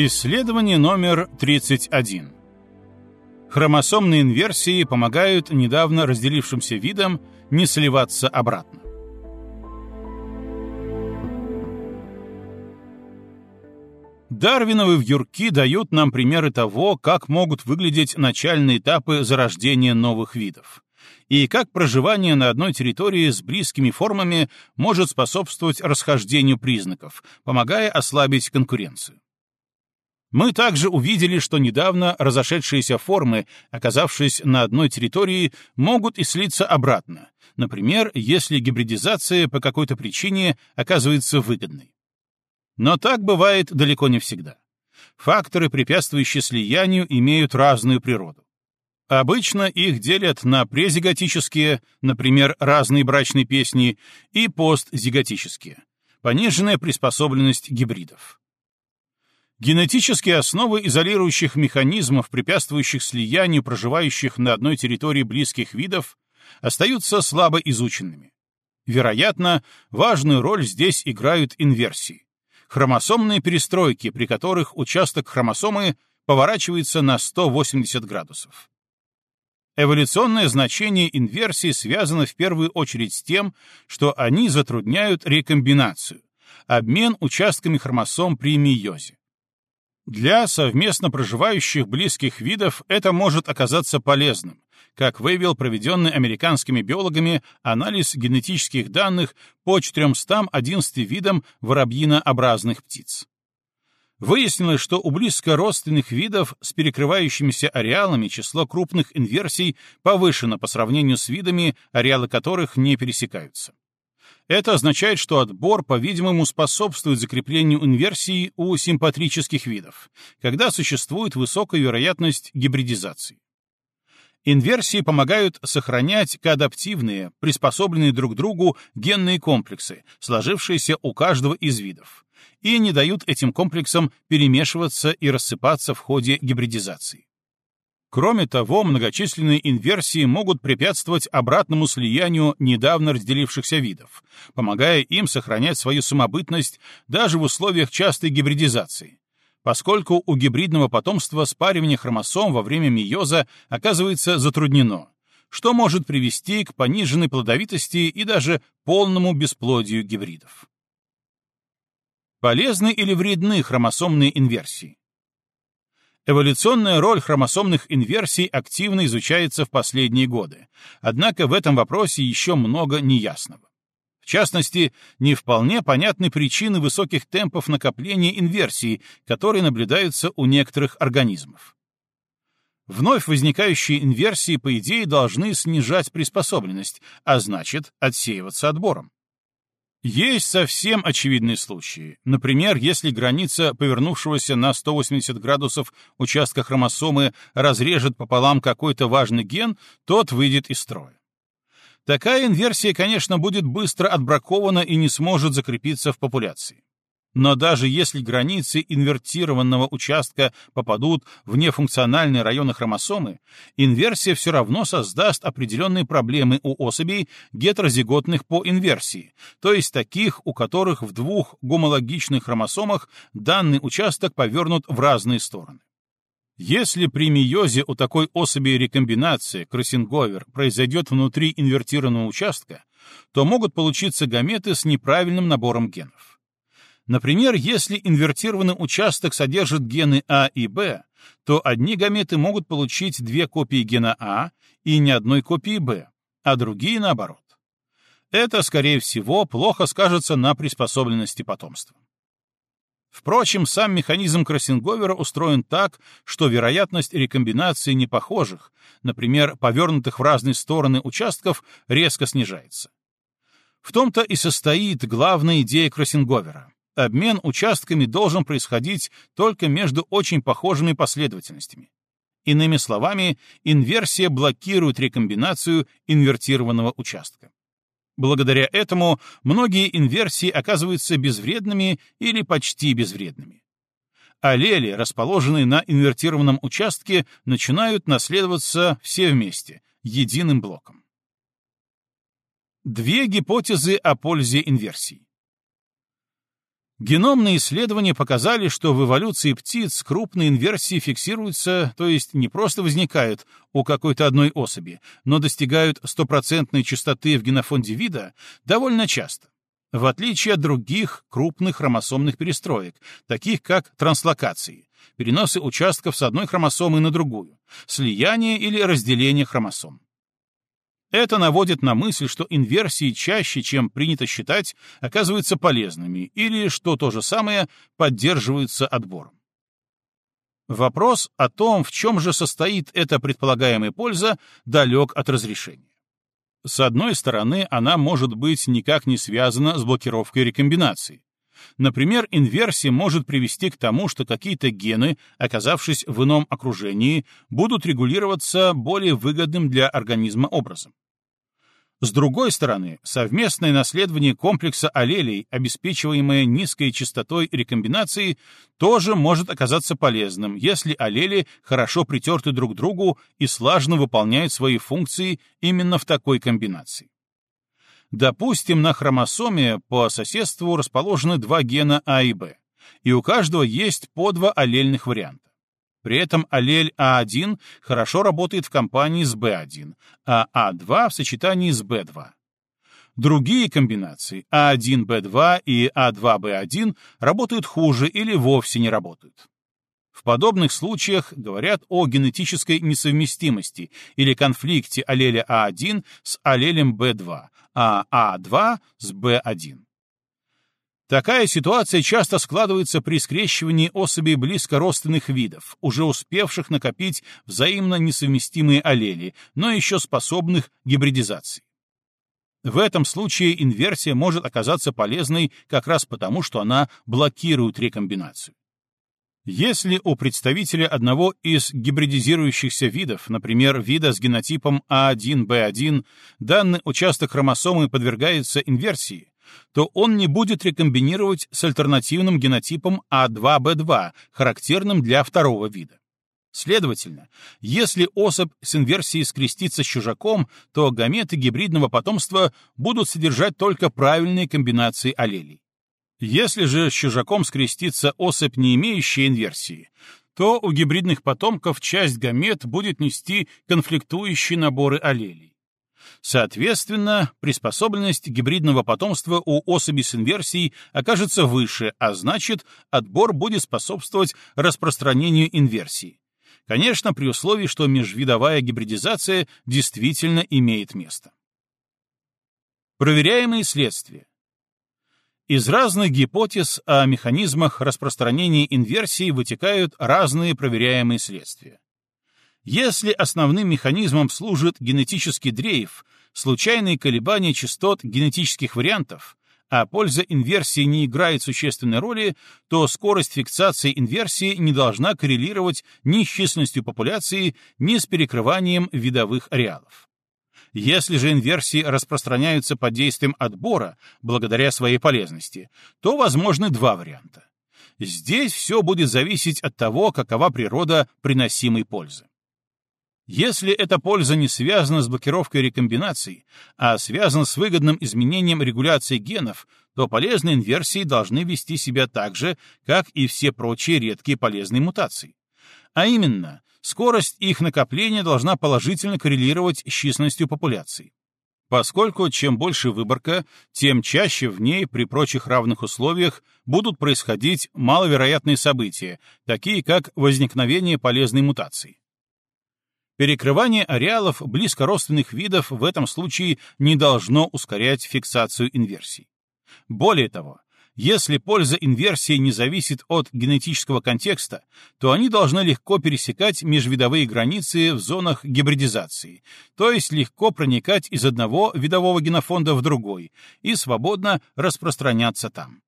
Исследование номер 31. Хромосомные инверсии помогают недавно разделившимся видам не сливаться обратно. Дарвиновы вьюрки дают нам примеры того, как могут выглядеть начальные этапы зарождения новых видов и как проживание на одной территории с близкими формами может способствовать расхождению признаков, помогая ослабить конкуренцию. Мы также увидели, что недавно разошедшиеся формы, оказавшись на одной территории, могут и слиться обратно, например, если гибридизация по какой-то причине оказывается выгодной. Но так бывает далеко не всегда. Факторы, препятствующие слиянию, имеют разную природу. Обычно их делят на презиготические, например, разные брачные песни, и постзиготические, пониженная приспособленность гибридов. Генетические основы изолирующих механизмов, препятствующих слиянию проживающих на одной территории близких видов, остаются слабо изученными. Вероятно, важную роль здесь играют инверсии. Хромосомные перестройки, при которых участок хромосомы поворачивается на 180 градусов. Эволюционное значение инверсии связано в первую очередь с тем, что они затрудняют рекомбинацию, обмен участками хромосом при мейозе. Для совместно проживающих близких видов это может оказаться полезным, как выявил проведенный американскими биологами анализ генетических данных по 411 видам воробьинообразных птиц. Выяснилось, что у близкородственных видов с перекрывающимися ареалами число крупных инверсий повышено по сравнению с видами, ареалы которых не пересекаются. Это означает, что отбор, по-видимому, способствует закреплению инверсии у симпатрических видов, когда существует высокая вероятность гибридизации. Инверсии помогают сохранять коадаптивные, приспособленные друг к другу генные комплексы, сложившиеся у каждого из видов, и не дают этим комплексам перемешиваться и рассыпаться в ходе гибридизации. Кроме того, многочисленные инверсии могут препятствовать обратному слиянию недавно разделившихся видов, помогая им сохранять свою самобытность даже в условиях частой гибридизации, поскольку у гибридного потомства спаривание хромосом во время мейоза оказывается затруднено, что может привести к пониженной плодовитости и даже полному бесплодию гибридов. Полезны или вредны хромосомные инверсии? Эволюционная роль хромосомных инверсий активно изучается в последние годы, однако в этом вопросе еще много неясного. В частности, не вполне понятны причины высоких темпов накопления инверсий, которые наблюдаются у некоторых организмов. Вновь возникающие инверсии, по идее, должны снижать приспособленность, а значит, отсеиваться отбором. Есть совсем очевидные случаи. Например, если граница повернувшегося на 180 градусов участка хромосомы разрежет пополам какой-то важный ген, тот выйдет из строя. Такая инверсия, конечно, будет быстро отбракована и не сможет закрепиться в популяции. Но даже если границы инвертированного участка попадут в нефункциональные районы хромосомы, инверсия все равно создаст определенные проблемы у особей гетерозиготных по инверсии, то есть таких, у которых в двух гомологичных хромосомах данный участок повернут в разные стороны. Если при мейозе у такой особи рекомбинация, кроссинговер, произойдет внутри инвертированного участка, то могут получиться гаметы с неправильным набором генов. Например, если инвертированный участок содержит гены А и Б, то одни гаметы могут получить две копии гена А и ни одной копии Б, а другие наоборот. Это, скорее всего, плохо скажется на приспособленности потомства. Впрочем, сам механизм кроссинговера устроен так, что вероятность рекомбинации непохожих, например, повернутых в разные стороны участков, резко снижается. В том-то и состоит главная идея кроссинговера обмен участками должен происходить только между очень похожими последовательностями. Иными словами, инверсия блокирует рекомбинацию инвертированного участка. Благодаря этому многие инверсии оказываются безвредными или почти безвредными. Аллели, расположенные на инвертированном участке, начинают наследоваться все вместе, единым блоком. Две гипотезы о пользе инверсий. Геномные исследования показали, что в эволюции птиц крупные инверсии фиксируются, то есть не просто возникают у какой-то одной особи, но достигают стопроцентной частоты в генофонде вида довольно часто, в отличие от других крупных хромосомных перестроек, таких как транслокации, переносы участков с одной хромосомы на другую, слияние или разделение хромосом. Это наводит на мысль, что инверсии чаще, чем принято считать, оказываются полезными или, что то же самое, поддерживаются отбором. Вопрос о том, в чем же состоит эта предполагаемая польза, далек от разрешения. С одной стороны, она может быть никак не связана с блокировкой рекомбинации. Например, инверсия может привести к тому, что какие-то гены, оказавшись в ином окружении, будут регулироваться более выгодным для организма образом. С другой стороны, совместное наследование комплекса аллелей, обеспечиваемое низкой частотой рекомбинации, тоже может оказаться полезным, если аллели хорошо притерты друг к другу и слаженно выполняют свои функции именно в такой комбинации. Допустим, на хромосоме по соседству расположены два гена А и Б, и у каждого есть по два аллельных варианта. При этом аллель А1 хорошо работает в компании с Б1, а А2 в сочетании с Б2. Другие комбинации А1Б2 и А2Б1 работают хуже или вовсе не работают. В подобных случаях говорят о генетической несовместимости или конфликте аллеля А1 с аллелем Б2, а А2 с Б1. Такая ситуация часто складывается при скрещивании особей близкородственных видов, уже успевших накопить взаимно несовместимые аллели, но еще способных гибридизации. В этом случае инверсия может оказаться полезной как раз потому, что она блокирует рекомбинацию. Если у представителя одного из гибридизирующихся видов, например, вида с генотипом А1Б1, данный участок хромосомы подвергается инверсии, то он не будет рекомбинировать с альтернативным генотипом А2Б2, характерным для второго вида. Следовательно, если особь с инверсией скрестится с чужаком, то гаметы гибридного потомства будут содержать только правильные комбинации аллелей. Если же с чужаком скрестится особь, не имеющая инверсии, то у гибридных потомков часть гамет будет нести конфликтующие наборы аллелей. Соответственно, приспособленность гибридного потомства у особи с инверсией окажется выше, а значит, отбор будет способствовать распространению инверсии. Конечно, при условии, что межвидовая гибридизация действительно имеет место. Проверяемые следствия. Из разных гипотез о механизмах распространения инверсии вытекают разные проверяемые следствия. Если основным механизмом служит генетический дрейф, случайные колебания частот генетических вариантов, а польза инверсии не играет существенной роли, то скорость фиксации инверсии не должна коррелировать ни с численностью популяции, ни с перекрыванием видовых ареалов. Если же инверсии распространяются под действием отбора, благодаря своей полезности, то возможны два варианта. Здесь все будет зависеть от того, какова природа приносимой пользы. Если эта польза не связана с блокировкой рекомбинаций, а связана с выгодным изменением регуляции генов, то полезные инверсии должны вести себя так же, как и все прочие редкие полезные мутации. А именно, скорость их накопления должна положительно коррелировать с численностью популяции. Поскольку чем больше выборка, тем чаще в ней при прочих равных условиях будут происходить маловероятные события, такие как возникновение полезной мутации. Перекрывание ареалов близкородственных видов в этом случае не должно ускорять фиксацию инверсий. Более того, если польза инверсии не зависит от генетического контекста, то они должны легко пересекать межвидовые границы в зонах гибридизации, то есть легко проникать из одного видового генофонда в другой и свободно распространяться там.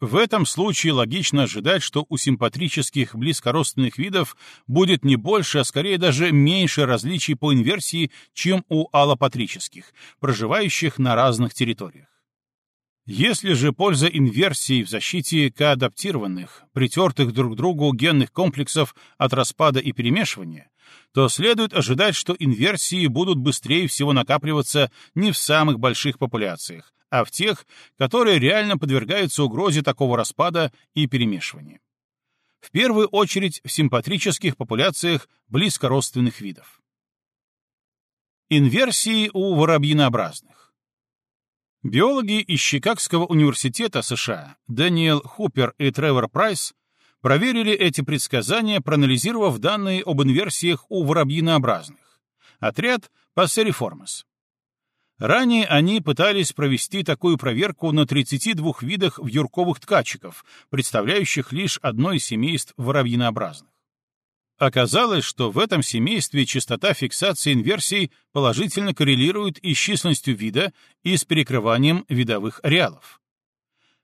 В этом случае логично ожидать, что у симпатрических близкородственных видов будет не больше, а скорее даже меньше различий по инверсии, чем у аллопатрических, проживающих на разных территориях. Если же польза инверсии в защите коадаптированных, притертых друг к другу генных комплексов от распада и перемешивания, то следует ожидать, что инверсии будут быстрее всего накапливаться не в самых больших популяциях, а в тех, которые реально подвергаются угрозе такого распада и перемешивания. В первую очередь в симпатрических популяциях близкородственных видов. Инверсии у воробьинообразных. Биологи из Чикагского университета США Дэниел Хупер и Тревор Прайс проверили эти предсказания, проанализировав данные об инверсиях у воробьинообразных. Отряд Passeriformes. Ранее они пытались провести такую проверку на 32 видах вьюрковых ткачиков, представляющих лишь одно из семейств воробьинообразных. Оказалось, что в этом семействе частота фиксации инверсий положительно коррелирует и с численностью вида, и с перекрыванием видовых ареалов.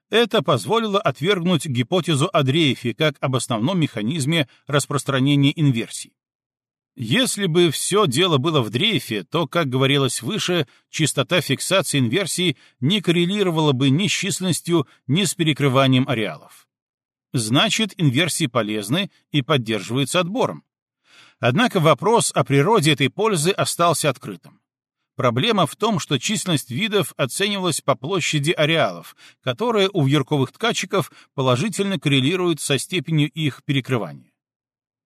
Это позволило отвергнуть гипотезу о дрейфе как об основном механизме распространения инверсий. Если бы все дело было в дрейфе, то, как говорилось выше, частота фиксации инверсии не коррелировала бы ни с численностью, ни с перекрыванием ареалов. Значит, инверсии полезны и поддерживаются отбором. Однако вопрос о природе этой пользы остался открытым. Проблема в том, что численность видов оценивалась по площади ареалов, которая у вьюрковых ткачиков положительно коррелирует со степенью их перекрывания.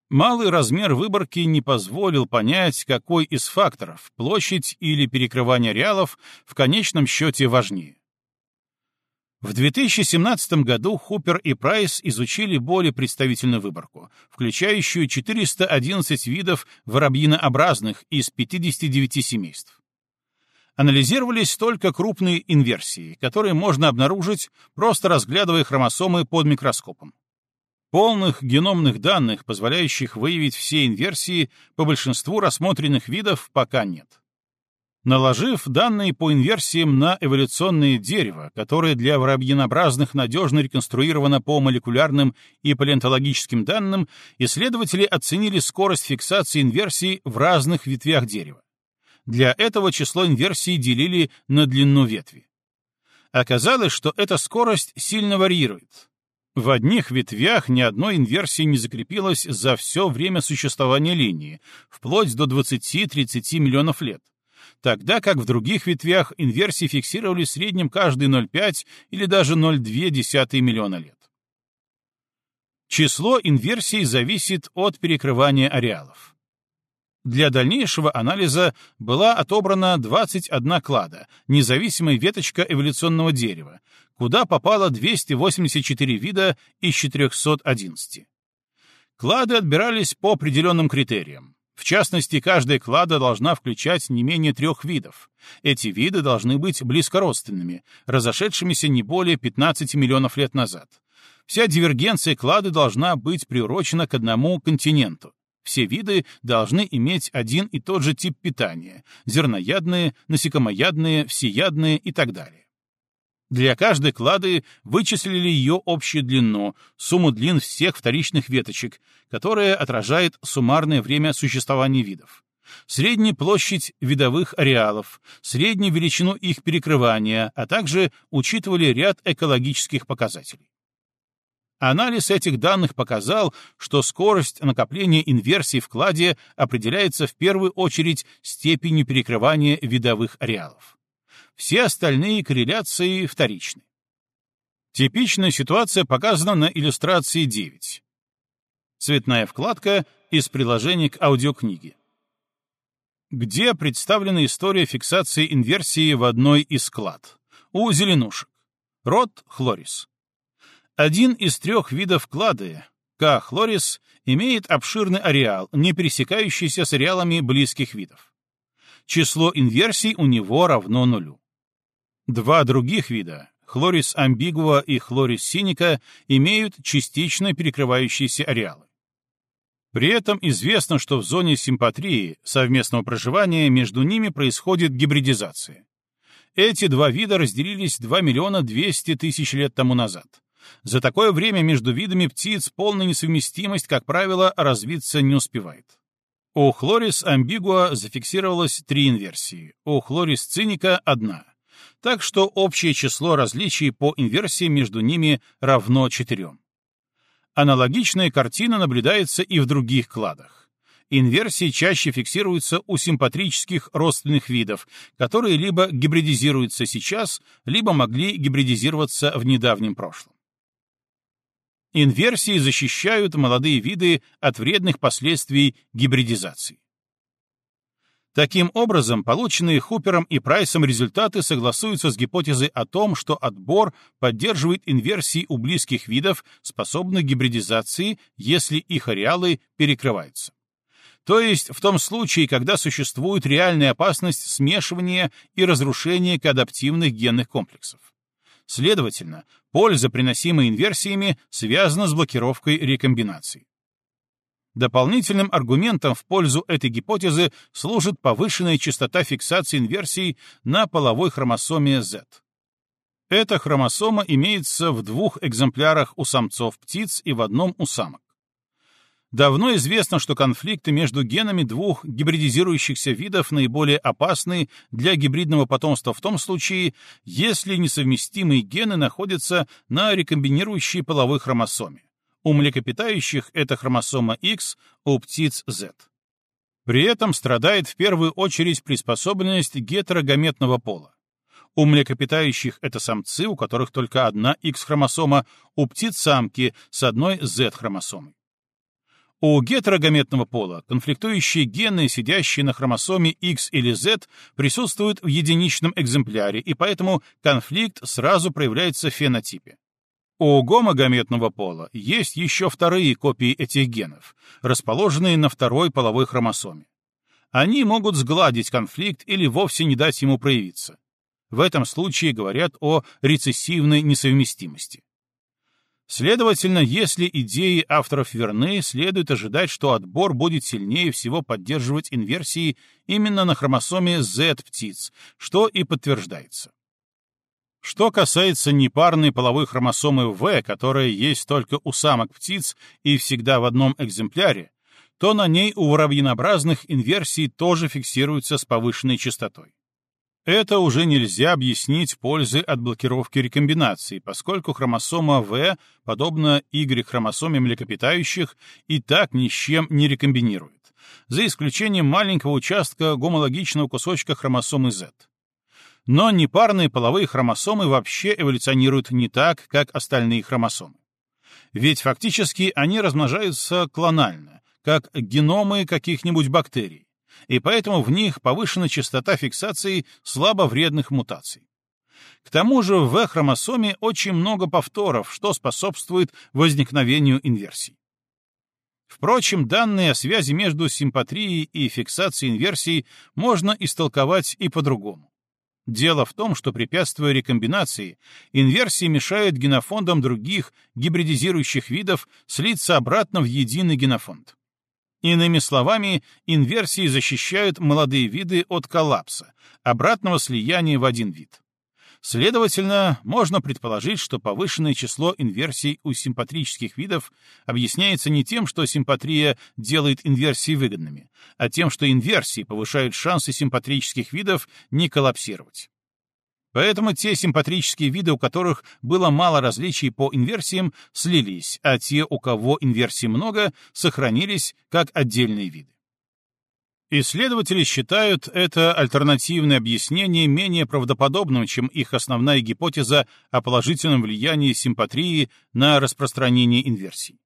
Малый размер выборки не позволил понять, какой из факторов, площадь или перекрывание ареалов, в конечном счете важнее. В 2017 году Хупер и Прайс изучили более представительную выборку, включающую 411 видов воробьинообразных из 59 семейств. Анализировались только крупные инверсии, которые можно обнаружить, просто разглядывая хромосомы под микроскопом. Полных геномных данных, позволяющих выявить все инверсии, по большинству рассмотренных видов пока нет. Наложив данные по инверсиям на эволюционное дерево, которое для воробьинообразных надежно реконструировано по молекулярным и палеонтологическим данным, исследователи оценили скорость фиксации инверсий в разных ветвях дерева. Для этого число инверсий делили на длину ветви. Оказалось, что эта скорость сильно варьирует. В одних ветвях ни одной инверсии не закрепилось за все время существования линии, вплоть до 20-30 миллионов лет, тогда как в других ветвях инверсии фиксировали в среднем каждые 0,5 или даже 0,2 миллиона лет. Число инверсий зависит от перекрывания ареалов. Для дальнейшего анализа была отобрана 21 клада, независимая веточка эволюционного дерева, куда попало 284 вида из 411. Клады отбирались по определенным критериям. В частности, каждая клада должна включать не менее трех видов. Эти виды должны быть близкородственными, разошедшимися не более 15 миллионов лет назад. Вся дивергенция клады должна быть приурочена к одному континенту. Все виды должны иметь один и тот же тип питания — зерноядные, насекомоядные, всеядные и так далее. Для каждой клады вычислили ее общую длину, сумму длин всех вторичных веточек, которая отражает суммарное время существования видов, среднюю площадь видовых ареалов, среднюю величину их перекрывания, а также учитывали ряд экологических показателей. Анализ этих данных показал, что скорость накопления инверсий в кладе определяется в первую очередь степенью перекрывания видовых ареалов. Все остальные корреляции вторичны. Типичная ситуация показана на иллюстрации 9. Цветная вкладка из приложения к аудиокниге. Где представлена история фиксации инверсии в одной из клад? У зеленушек. Род хлорис. Один из трех видов клады, К. хлорис, имеет обширный ареал, не пересекающийся с ареалами близких видов. Число инверсий у него равно нулю. Два других вида, хлорис амбигуа и хлорис синика, имеют частично перекрывающиеся ареалы. При этом известно, что в зоне симпатрии, совместного проживания, между ними происходит гибридизация. Эти два вида разделились 2 миллиона 200 тысяч лет тому назад. За такое время между видами птиц полная несовместимость, как правило, развиться не успевает. У хлорис амбигуа зафиксировалось три инверсии, у хлорис циника — одна. Так что общее число различий по инверсии между ними равно четырем. Аналогичная картина наблюдается и в других кладах. инверсии чаще фиксируются у симпатрических родственных видов, которые либо гибридизируются сейчас, либо могли гибридизироваться в недавнем прошлом. Инверсии защищают молодые виды от вредных последствий гибридизации. Таким образом, полученные Хупером и Прайсом результаты согласуются с гипотезой о том, что отбор поддерживает инверсии у близких видов, способных гибридизации, если их ареалы перекрываются. То есть в том случае, когда существует реальная опасность смешивания и разрушения коадаптивных генных комплексов. Следовательно, польза, приносимая инверсиями, связана с блокировкой рекомбинаций. Дополнительным аргументом в пользу этой гипотезы служит повышенная частота фиксации инверсий на половой хромосоме Z. Эта хромосома имеется в двух экземплярах у самцов птиц и в одном у самок. Давно известно, что конфликты между генами двух гибридизирующихся видов наиболее опасны для гибридного потомства в том случае, если несовместимые гены находятся на рекомбинирующей половой хромосоме. У млекопитающих это хромосома X, у птиц Z. При этом страдает в первую очередь приспособленность гетерогаметного пола. У млекопитающих это самцы, у которых только одна X-хромосома, у птиц самки с одной Z-хромосомой. У гетерогаметного пола конфликтующие гены, сидящие на хромосоме X или Z, присутствуют в единичном экземпляре, и поэтому конфликт сразу проявляется в фенотипе. У гомогаметного пола есть еще вторые копии этих генов, расположенные на второй половой хромосоме. Они могут сгладить конфликт или вовсе не дать ему проявиться. В этом случае говорят о рецессивной несовместимости. Следовательно, если идеи авторов верны, следует ожидать, что отбор будет сильнее всего поддерживать инверсии именно на хромосоме Z птиц, что и подтверждается. Что касается непарной половой хромосомы В, которая есть только у самок птиц и всегда в одном экземпляре, то на ней у воробьинообразных инверсий тоже фиксируются с повышенной частотой. Это уже нельзя объяснить пользы от блокировки рекомбинации, поскольку хромосома В, подобно Y-хромосоме млекопитающих, и так ни с чем не рекомбинирует, за исключением маленького участка гомологичного кусочка хромосомы Z но непарные половые хромосомы вообще эволюционируют не так, как остальные хромосомы. Ведь фактически они размножаются клонально, как геномы каких-нибудь бактерий, и поэтому в них повышена частота фиксации слабовредных мутаций. К тому же в В-хромосоме очень много повторов, что способствует возникновению инверсий. Впрочем, данные о связи между симпатрией и фиксацией инверсий можно истолковать и по-другому. Дело в том, что препятствуя рекомбинации, инверсии мешают генофондам других гибридизирующих видов слиться обратно в единый генофонд. Иными словами, инверсии защищают молодые виды от коллапса, обратного слияния в один вид. Следовательно, можно предположить, что повышенное число инверсий у симпатрических видов объясняется не тем, что симпатрия делает инверсии выгодными, а тем, что инверсии повышают шансы симпатрических видов не коллапсировать. Поэтому те симпатрические виды, у которых было мало различий по инверсиям, слились, а те, у кого инверсий много, сохранились как отдельные виды. Исследователи считают это альтернативное объяснение менее правдоподобным, чем их основная гипотеза о положительном влиянии симпатрии на распространение инверсий.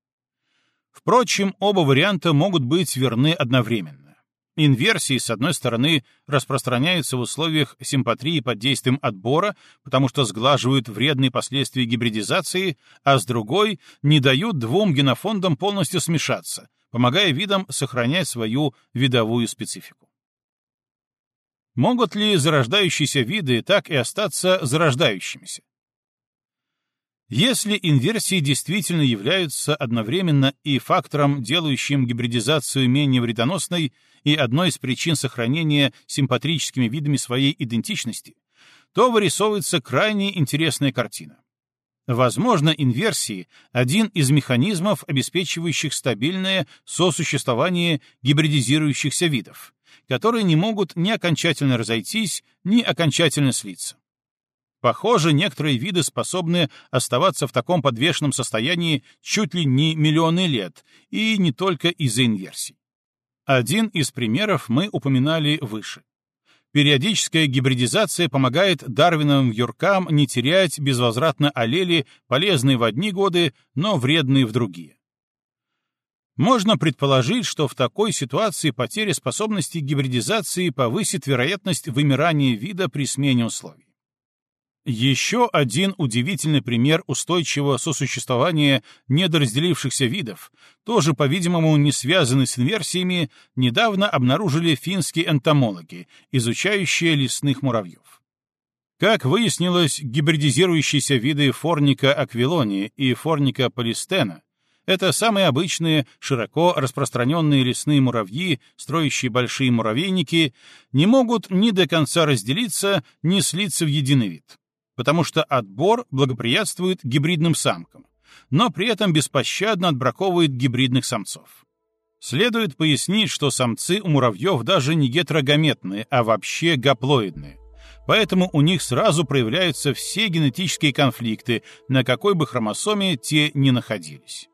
Впрочем, оба варианта могут быть верны одновременно. Инверсии, с одной стороны, распространяются в условиях симпатрии под действием отбора, потому что сглаживают вредные последствия гибридизации, а с другой — не дают двум генофондам полностью смешаться, помогая видам сохранять свою видовую специфику. Могут ли зарождающиеся виды так и остаться зарождающимися? Если инверсии действительно являются одновременно и фактором, делающим гибридизацию менее вредоносной, и одной из причин сохранения симпатрическими видами своей идентичности, то вырисовывается крайне интересная картина. Возможно, инверсии — один из механизмов, обеспечивающих стабильное сосуществование гибридизирующихся видов, которые не могут ни окончательно разойтись, ни окончательно слиться. Похоже, некоторые виды способны оставаться в таком подвешенном состоянии чуть ли не миллионы лет, и не только из-за инверсий. Один из примеров мы упоминали выше. Периодическая гибридизация помогает дарвиновым юркам не терять безвозвратно аллели, полезные в одни годы, но вредные в другие. Можно предположить, что в такой ситуации потеря способности гибридизации повысит вероятность вымирания вида при смене условий. Еще один удивительный пример устойчивого сосуществования недоразделившихся видов, тоже, по-видимому, не связанный с инверсиями, недавно обнаружили финские энтомологи, изучающие лесных муравьев. Как выяснилось, гибридизирующиеся виды форника аквилони и форника полистена — это самые обычные, широко распространенные лесные муравьи, строящие большие муравейники, не могут ни до конца разделиться, ни слиться в единый вид потому что отбор благоприятствует гибридным самкам, но при этом беспощадно отбраковывает гибридных самцов. Следует пояснить, что самцы у муравьев даже не гетерогаметные, а вообще гаплоидные. Поэтому у них сразу проявляются все генетические конфликты, на какой бы хромосоме те ни находились.